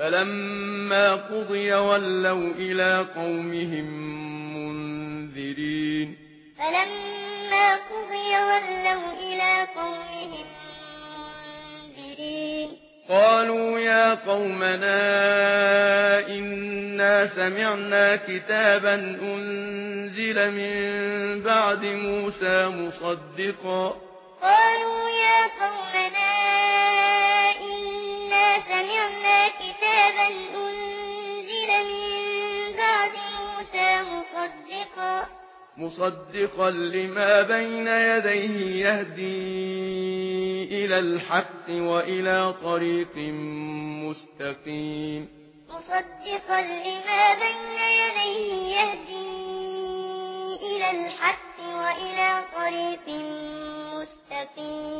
فلما قضي ولوا إلى قومهم منذرين. فلما قضي ولوا إلى قومهم منذرين. قالوا يا قومنا إنا سمعنا كتابا أنزل من بعد موسى مصدقا. قالوا يا قومنا إنا سمعنا مصدقا لما بين يديه يهدي إلى الحق وإلى طريق مستقيم. مصدقا لما بين يديه يهدي إلى الحق وإلى طريق مستقيم.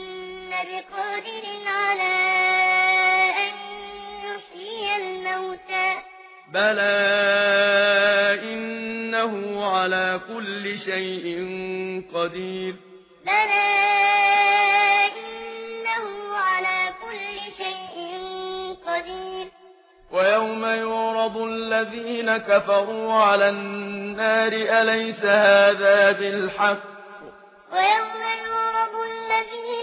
بقادر على أن يحيي الموتى بلى إنه على كل شيء قدير بلى إنه على كل شيء قدير ويوم يعرض الذين كفروا على النار أليس هذا بالحق؟ ويوم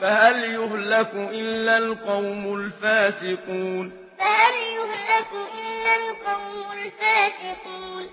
فهل يهلك إلا القوم الفاسقون فهل يهلك إلا القوم الفاسقون